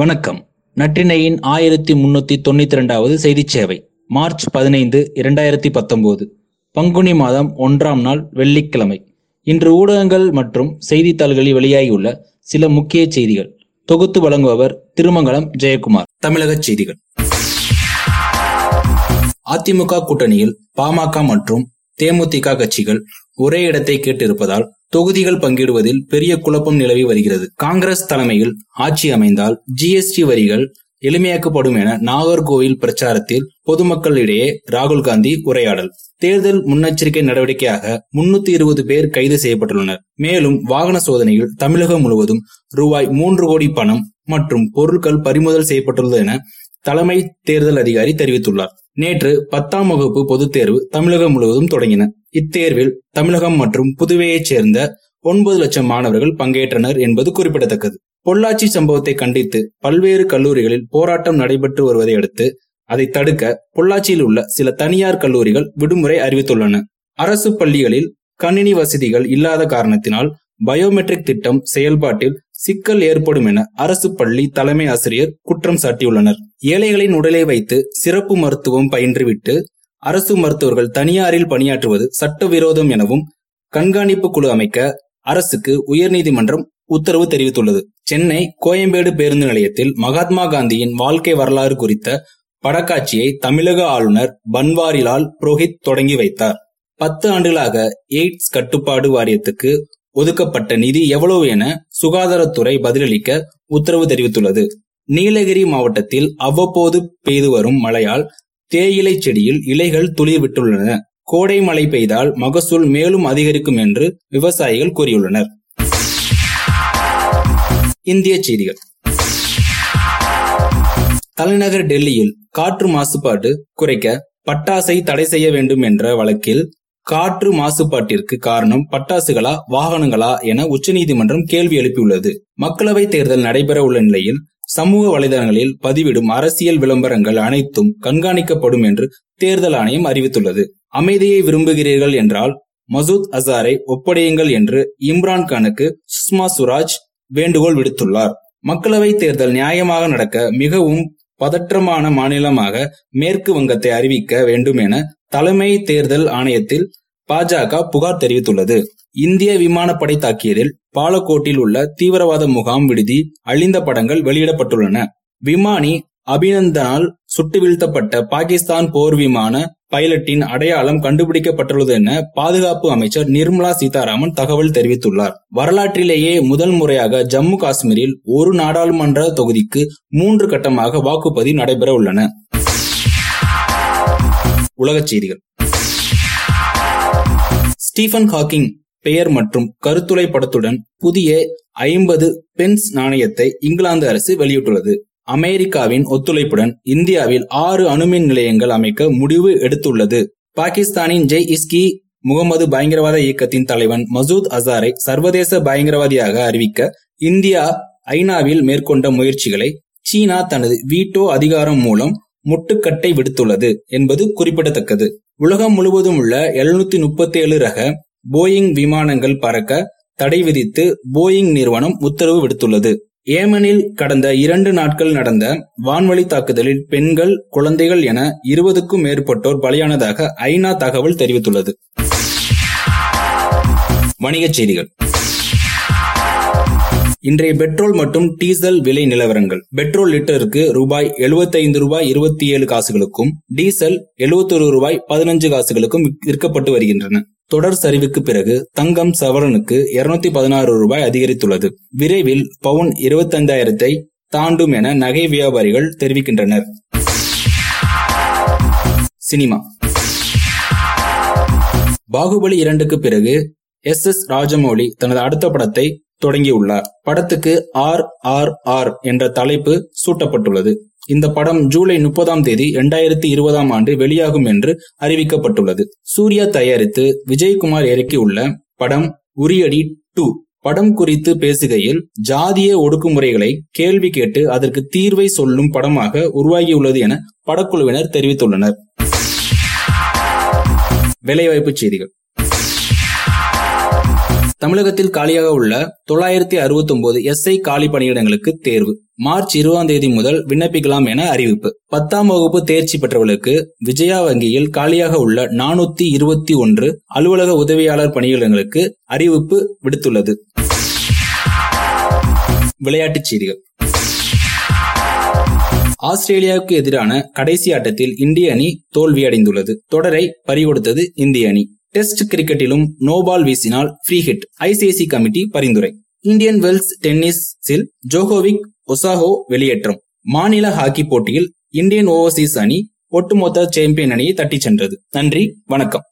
வணக்கம். நற்றினையின் ஆயிரத்தி முன்னூத்தி தொண்ணூத்தி இரண்டாவது செய்தி சேவை மார்ச் பதினைந்து இரண்டாயிரத்தி பத்தொன்பது பங்குனி மாதம் ஒன்றாம் நாள் வெள்ளிக்கிழமை. இன்று ஊடகங்கள் மற்றும் செய்தித்தாள்களில் வெளியாகியுள்ள சில முக்கிய செய்திகள். தொகுத்து வழங்குபவர் திருமங்கலம் ஜெயக்குமார். தமிழக செய்திகள். அதிமுக கூட்டணியில் பாமக மற்றும் தேமுதிக கட்சிகள் ஒரே இடத்தை கேட்டிருப்பதால் தொகுதிகள் பங்கிடுவதில் பெரிய குழப்பம் நிலவி வருகிறது. காங்கிரஸ் தலைமையில் ஆட்சி அமைந்தால் ஜிஎஸ்டி வரிகள் எளிமையாக்கப்படும் என நாகர்கோவில் பிரச்சாரத்தில் பொதுமக்களிடையே ராகுல் காந்தி உரையாடல். தேர்தல் முன்னெச்சரிக்கை நடவடிக்கையாக முன்னூத்தி இருபது பேர் கைது செய்யப்பட்டுள்ளனர். மேலும் வாகன சோதனையில் தமிழகம் முழுவதும் ரூபாய் மூன்று கோடி பணம் மற்றும் பொருட்கள் பறிமுதல் செய்யப்பட்டுள்ளது என தலைமை தேர்தல் அதிகாரி தெரிவித்துள்ளார். நேற்று பத்தாம் வகுப்பு பொதுத் தேர்வு தமிழகம் முழுவதும் தொடங்கின. இத்தேர்வில் தமிழகம் மற்றும் புதுவையைச் சேர்ந்த ஒன்பது லட்சம் மாணவர்கள் பங்கேற்றனர் என்பது குறிப்பிடத்தக்கது. பொள்ளாச்சி சம்பவத்தை கண்டித்து பல்வேறு கல்லூரிகளில் போராட்டம் நடைபெற்று வருவதை அடுத்து அதை தடுக்க பொள்ளாச்சியில் உள்ள சில தனியார் கல்லூரிகள் விடுமுறை அறிவித்துள்ளன. அரசு பள்ளிகளில் கணினி வசதிகள் இல்லாத காரணத்தினால் பயோமெட்ரிக் திட்டம் செயல்பாட்டில் சிக்கல் ஏற்படும் என அரசு பள்ளி தலைமை ஆசிரியர் குற்றம் சாட்டியுள்ளனர். ஏழைகளின் உடலை வைத்து சிறப்பு மருத்துவம் பயின்றுவிட்டு அரசு மருத்துவர்கள் தனியாரில் பணியாற்றுவது சட்டவிரோதம் எனவும் கண்காணிப்பு குழு அமைக்க அரசுக்கு உயர்நீதிமன்றம் உத்தரவு தெரிவித்துள்ளது. சென்னை கோயம்பேடு பேருந்து நிலையத்தில் மகாத்மா காந்தியின் வாழ்க்கை வரலாறு குறித்த படக்காட்சியை தமிழக ஆளுநர் பன்வாரிலால் புரோஹித் தொடங்கி வைத்தார். பத்து ஆண்டுகளாக எய்ட்ஸ் கட்டுப்பாடு வாரியத்துக்கு ஒதுக்கப்பட்ட நிதி எவ்வளவு என சுகாதாரத்துறை பதிலளிக்க உத்தரவு தெரிவித்துள்ளது. நீலகிரி மாவட்டத்தில் அவ்வப்போது பெய்து வரும் மழையால் தேயிலை செடியில் இலைகள் துளிர் விட்டுள்ளன கோடை மழை பெய்தால் மகசூல் மேலும் அதிகரிக்கும் என்று விவசாயிகள் கூறியுள்ளனர். இந்திய செய்திகள். தலைநகர் டெல்லியில் காற்று மாசுபாடு குறைக்க பட்டாசை தடை செய்ய வேண்டும் என்ற வழக்கில் காற்று மாசுபாட்டிற்கு காரணம் பட்டாசுகளா வாகனங்களா என உச்சநீதிமன்றம் கேள்வி எழுப்பியுள்ளது. மக்களவை தேர்தல் நடைபெற உள்ள நிலையில் சமூக வலைதளங்களில் பதிவிடும் அரசியல் விளம்பரங்கள் அனைத்தும் கண்காணிக்கப்படும் என்று தேர்தல் ஆணையம் அறிவித்துள்ளது. அமைதியை விரும்புகிறீர்கள் என்றால் மசூத் அசாரை ஒப்படையுங்கள் என்று இம்ரான்கானுக்கு சுஷ்மா சுராஜ் வேண்டுகோள் விடுத்துள்ளார். மக்களவை தேர்தல் நியாயமாக நடக்க மிகவும் பதற்றமான மாநிலமாக மேற்கு வங்கத்தை அறிவிக்க வேண்டும் என தலைமை தேர்தல் ஆணையத்தில் பாஜக புகார் தெரிவித்துள்ளது. இந்திய விமானப்படை தாக்கியதில் பாலக்கோட்டில் உள்ள தீவிரவாத முகாம் விடுதி அழிந்த படங்கள் வெளியிடப்பட்டுள்ளன. விமானி அபிநந்தனால் சுட்டு வீழ்த்தப்பட்ட பாகிஸ்தான் போர் விமான பைலட்டின் அடையாளம் கண்டுபிடிக்கப்பட்டுள்ளது என பாதுகாப்பு அமைச்சர் நிர்மலா சீதாராமன் தகவல் தெரிவித்துள்ளார். வரலாற்றிலேயே முதல் முறையாக ஜம்மு காஷ்மீரில் ஒரு நாடாளுமன்ற தொகுதிக்கு மூன்று கட்டமாக வாக்குப்பதிவு நடைபெற உள்ளன. உலகச் செய்திகள். ஸ்டீபன் ஹாக்கிங் பெயர் மற்றும் கருத்துளை படத்துடன் புதிய ஐம்பது பென்ஸ் நாணயத்தை இங்கிலாந்து அரசு வெளியிட்டுள்ளது. அமெரிக்காவின் ஒத்துழைப்புடன் இந்தியாவில் ஆறு அணுமின் நிலையங்கள் அமைக்க முடிவு எடுத்துள்ளது. பாகிஸ்தானின் ஜெய் இஸ்கி முகமது பயங்கரவாத இயக்கத்தின் தலைவன் மசூத் அசாரை சர்வதேச பயங்கரவாதியாக அறிவிக்க இந்தியா ஐநாவில் மேற்கொண்ட முயற்சிகளை சீனா தனது வீட்டோ அதிகாரம் மூலம் முட்டுக்கட்டை விடுத்துள்ளது என்பது குறிப்பிடத்தக்கது. உலகம் முழுவதும் உள்ள எழுநூத்தி முப்பத்தி ஏழு ரக போயிங் விமானங்கள் பறக்க தடை விதித்து போயிங் நிறுவனம் உத்தரவு விடுத்துள்ளது. ஏமனில் கடந்த இரண்டு நாட்கள் நடந்த வான்வழி தாக்குதலில் பெண்கள் குழந்தைகள் என இருபதுக்கும் மேற்பட்டோர் பலியானதாக ஐநா தகவல் தெரிவித்துள்ளது. வணிகச் செய்திகள். இன்றைய பெட்ரோல் மற்றும் டீசல் விலை நிலவரங்கள். பெட்ரோல் லிட்டருக்கு ரூபாய் எழுபத்தைந்து ரூபாய் இருபத்தி ஏழு காசுகளுக்கும் டீசல் எழுபத்தொரு ரூபாய் பதினஞ்சு காசுகளுக்கும் விற்கப்பட்டு வருகின்றன. தொடர் சரிவுக்கு பிறகு தங்கம் சவரனுக்கு இருநூத்தி பதினாறு ரூபாய் அதிகரித்துள்ளது. விரைவில் பவுன் இருபத்தைந்தாயிரத்தை தாண்டும் என நகை வியாபாரிகள் தெரிவிக்கின்றனர். சினிமா. பாகுபலி இரண்டுக்கு பிறகு எஸ் எஸ் ராஜமௌலி தனது அடுத்த படத்தை தொடங்கியுள்ளார். படத்துக்கு ஆர் ஆர் ஆர் என்ற தலைப்பு சூட்டப்பட்டுள்ளது. இந்த படம் ஜூலை முப்பதாம் தேதி இரண்டாயிரத்தி இருபதாம் ஆண்டு வெளியாகும் என்று அறிவிக்கப்பட்டுள்ளது. சூர்யா தயாரித்து விஜயகுமார் இறக்கியுள்ள படம் உரியடி டூ. படம் குறித்து பேசுகையில் ஜாதிய ஒடுக்குமுறைகளை கேள்வி கேட்டு அதற்கு தீர்வை சொல்லும் படமாக உருவாகியுள்ளது என படக்குழுவினர் தெரிவித்துள்ளனர். வேலைவாய்ப்பு செய்திகள். தமிழகத்தில் காலியாக உள்ள தொள்ளாயிரத்தி அறுபத்தி ஒன்பது எஸ்ஐ காலி பணியிடங்களுக்கு தேர்வு. மார்ச் இருபதாம் தேதி முதல் விண்ணப்பிக்கலாம் என அறிவிப்பு. பத்தாம் வகுப்பு தேர்ச்சி பெற்றவர்களுக்கு விஜயா வங்கியில் காலியாக உள்ள நானூத்தி இருபத்தி ஒன்று அலுவலக உதவியாளர் பணியிடங்களுக்கு அறிவிப்பு விடுத்துள்ளது. விளையாட்டுச் செய்திகள். ஆஸ்திரேலியாவுக்கு எதிரான கடைசி ஆட்டத்தில் இந்திய அணி தோல்வியடைந்துள்ளது. தொடரை பறிகொடுத்தது இந்திய அணி. டெஸ்ட் கிரிக்கெட்டிலும் நோபால் வீசினால் ஃப்ரீ ஹிட். ஐசிஐசி கமிட்டி பரிந்துரை. இந்தியன் வெல்ஸ் டென்னிஸில் ஜோகோவிக் ஒசாகோ வெளியேற்றம். மாநில ஹாக்கி போட்டியில் இந்தியன் ஓவர்சீஸ் அணி ஒட்டுமொத்த சாம்பியன் அணியை தட்டிச் சென்றது. நன்றி வணக்கம்.